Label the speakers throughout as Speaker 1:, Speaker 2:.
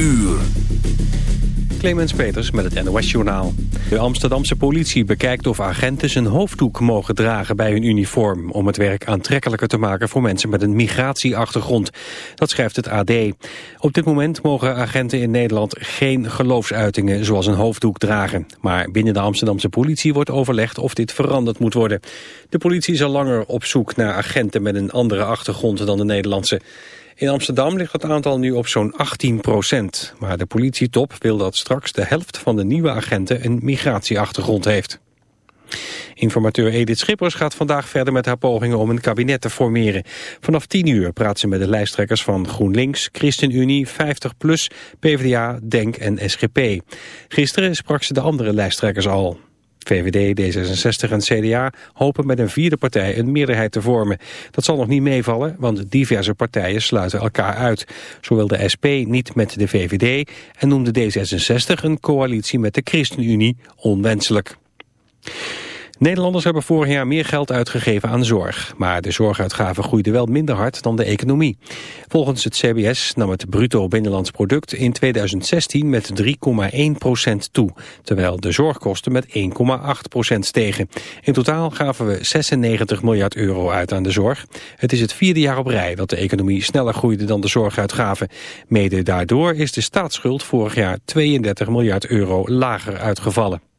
Speaker 1: uur.
Speaker 2: Clemens Peters met het NOS-journaal. De Amsterdamse politie bekijkt of agenten een hoofddoek mogen dragen bij hun uniform... om het werk aantrekkelijker te maken voor mensen met een migratieachtergrond. Dat schrijft het AD. Op dit moment mogen agenten in Nederland geen geloofsuitingen zoals een hoofddoek dragen. Maar binnen de Amsterdamse politie wordt overlegd of dit veranderd moet worden. De politie is al langer op zoek naar agenten met een andere achtergrond dan de Nederlandse. In Amsterdam ligt het aantal nu op zo'n 18 procent. Maar de politietop wil dat straks de helft van de nieuwe agenten een migratieachtergrond heeft. Informateur Edith Schippers gaat vandaag verder met haar pogingen om een kabinet te formeren. Vanaf 10 uur praat ze met de lijsttrekkers van GroenLinks, ChristenUnie, 50PLUS, PvdA, DENK en SGP. Gisteren sprak ze de andere lijsttrekkers al. VVD, D66 en CDA hopen met een vierde partij een meerderheid te vormen. Dat zal nog niet meevallen, want diverse partijen sluiten elkaar uit. Zo wil de SP niet met de VVD en noemde D66 een coalitie met de ChristenUnie onwenselijk. Nederlanders hebben vorig jaar meer geld uitgegeven aan zorg. Maar de zorguitgaven groeiden wel minder hard dan de economie. Volgens het CBS nam het bruto binnenlands product in 2016 met 3,1% toe. Terwijl de zorgkosten met 1,8% stegen. In totaal gaven we 96 miljard euro uit aan de zorg. Het is het vierde jaar op rij dat de economie sneller groeide dan de zorguitgaven. Mede daardoor is de staatsschuld vorig jaar 32 miljard euro lager uitgevallen.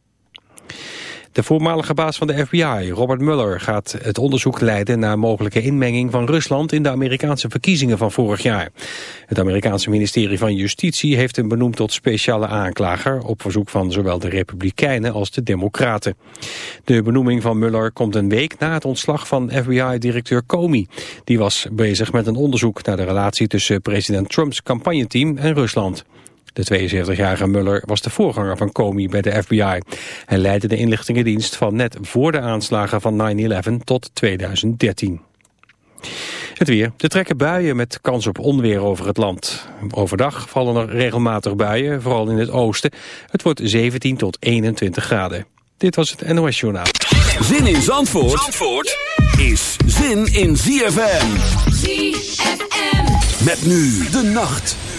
Speaker 2: De voormalige baas van de FBI, Robert Mueller, gaat het onderzoek leiden naar mogelijke inmenging van Rusland in de Amerikaanse verkiezingen van vorig jaar. Het Amerikaanse ministerie van Justitie heeft hem benoemd tot speciale aanklager op verzoek van zowel de Republikeinen als de Democraten. De benoeming van Mueller komt een week na het ontslag van FBI-directeur Comey. Die was bezig met een onderzoek naar de relatie tussen president Trumps campagneteam en Rusland. De 72-jarige Muller was de voorganger van Comey bij de FBI. Hij leidde de inlichtingendienst van net voor de aanslagen van 9-11 tot 2013. Het weer. Er trekken buien met kans op onweer over het land. Overdag vallen er regelmatig buien, vooral in het oosten. Het wordt 17 tot 21 graden. Dit was het NOS Journaal.
Speaker 1: Zin in Zandvoort, Zandvoort is zin in ZFM. ZFM. Met nu de nacht.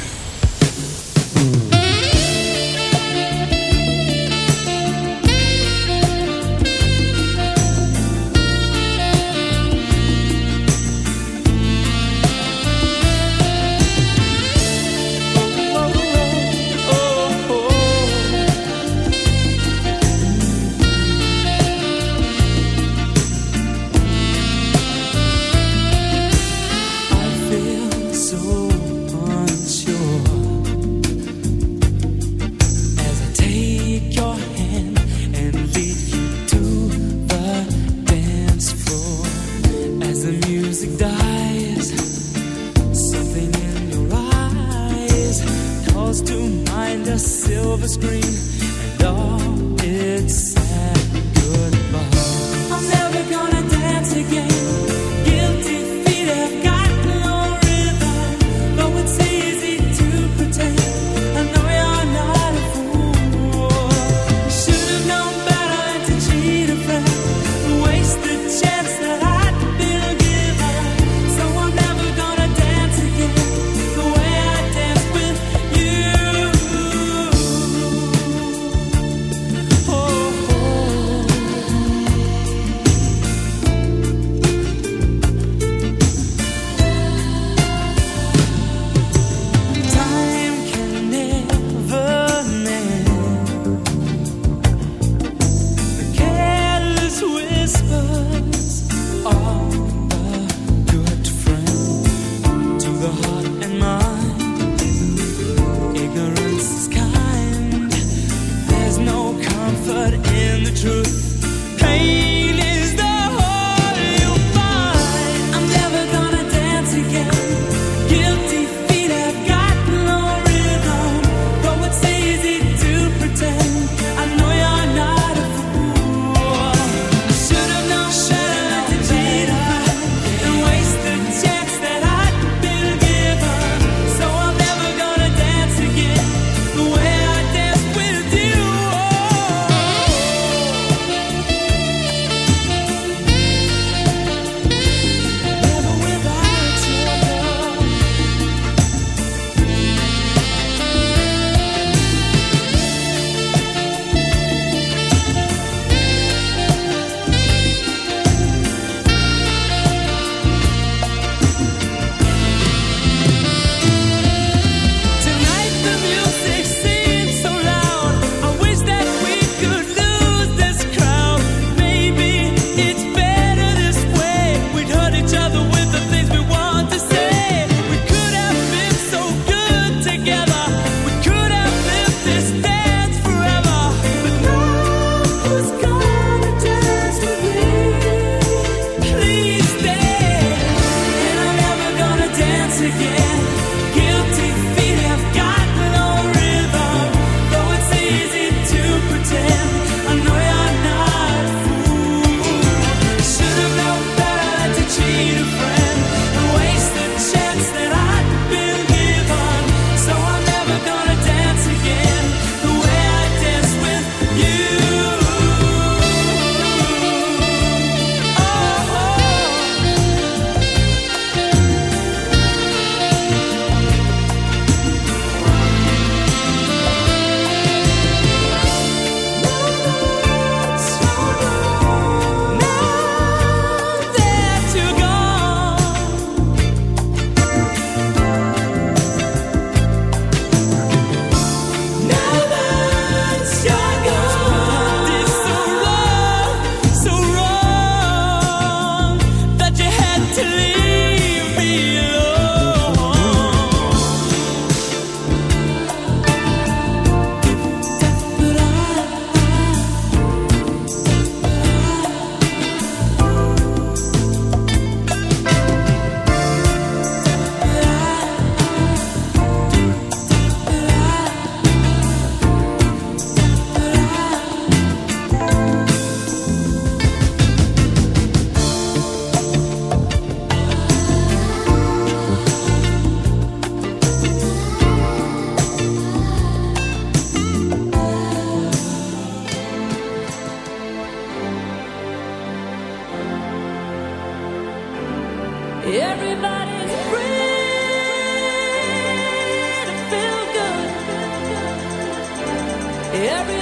Speaker 1: every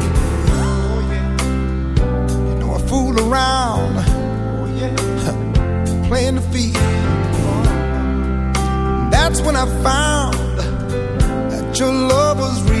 Speaker 3: fool around, oh, yeah. playing the field. That's when I found that your love was real.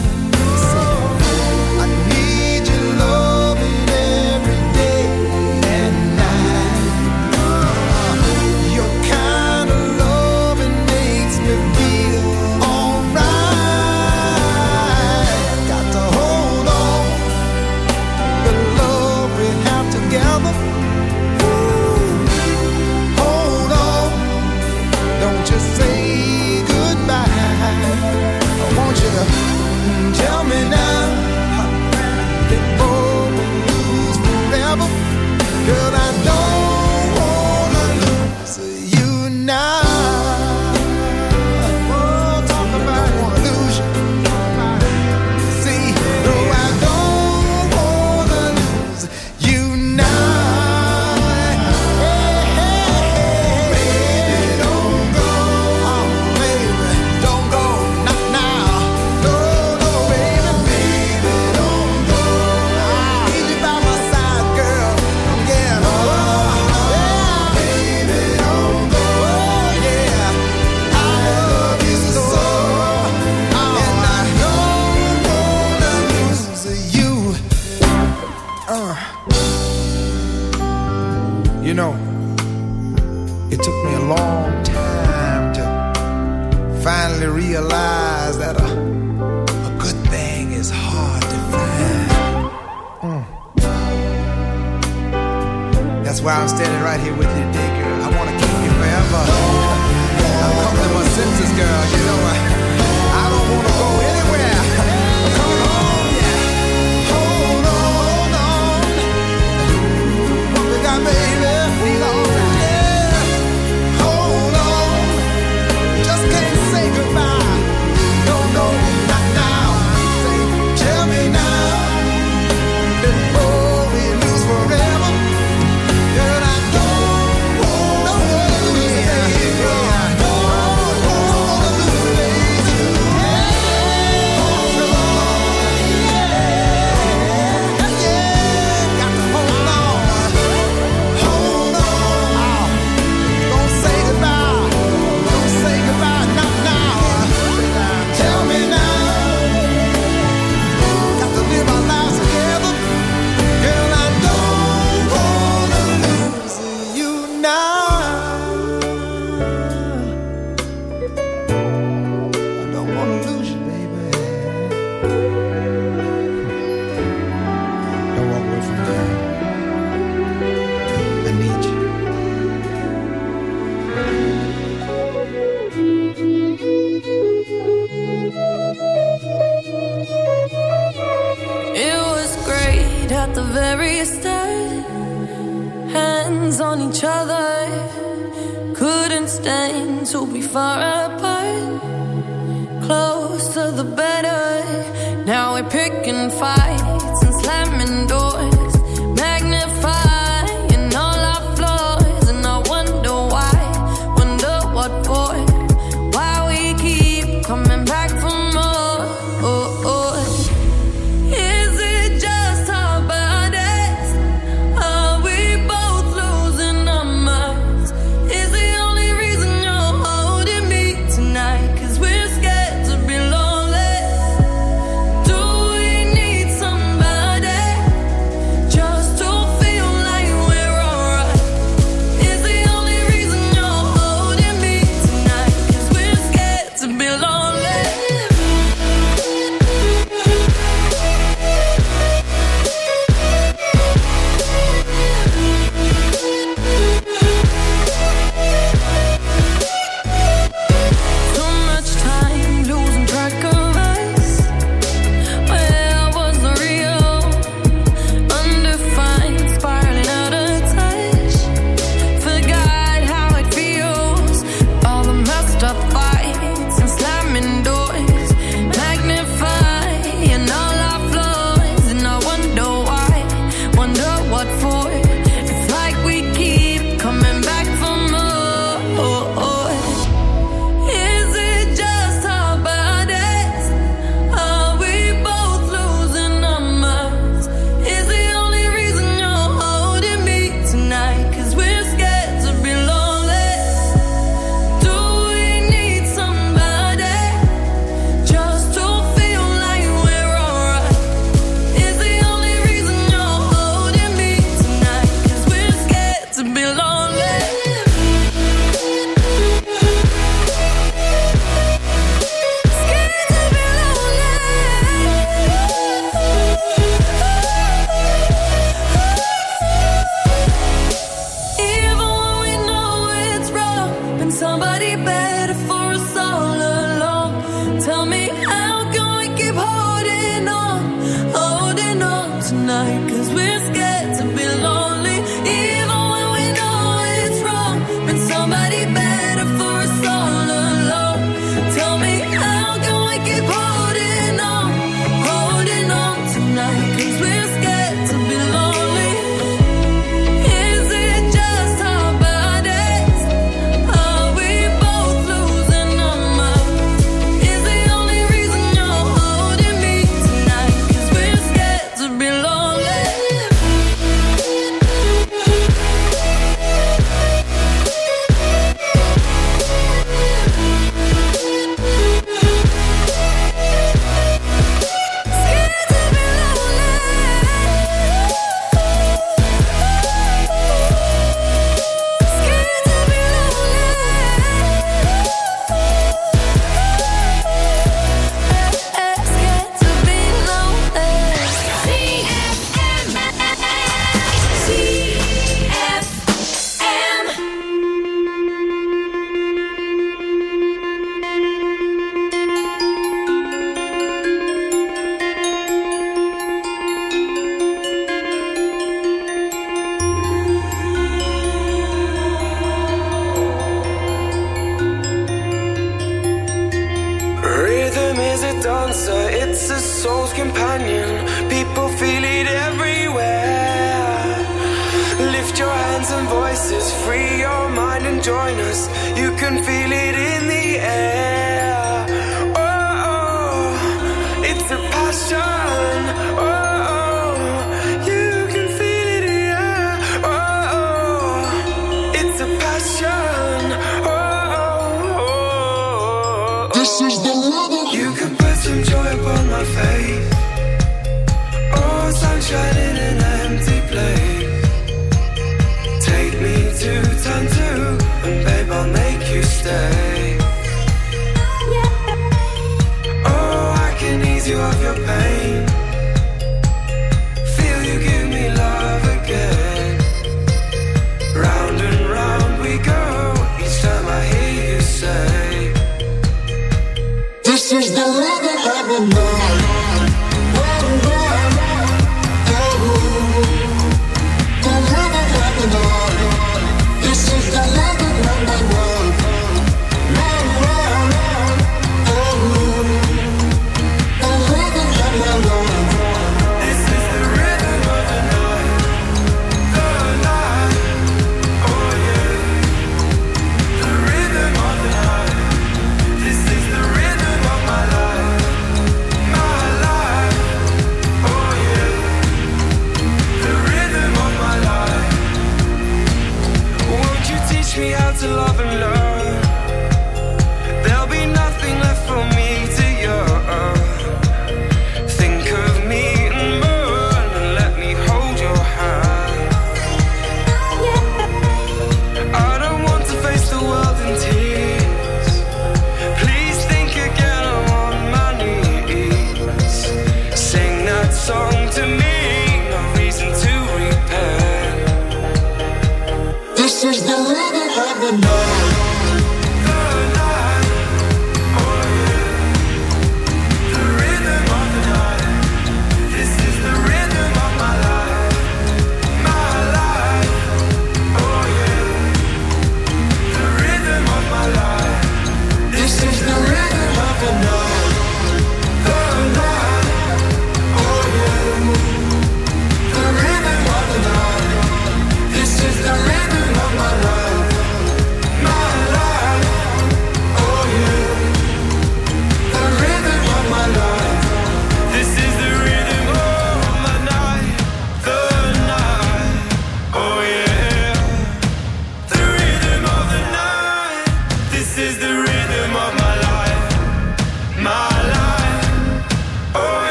Speaker 4: Why I'm standing right here with you today,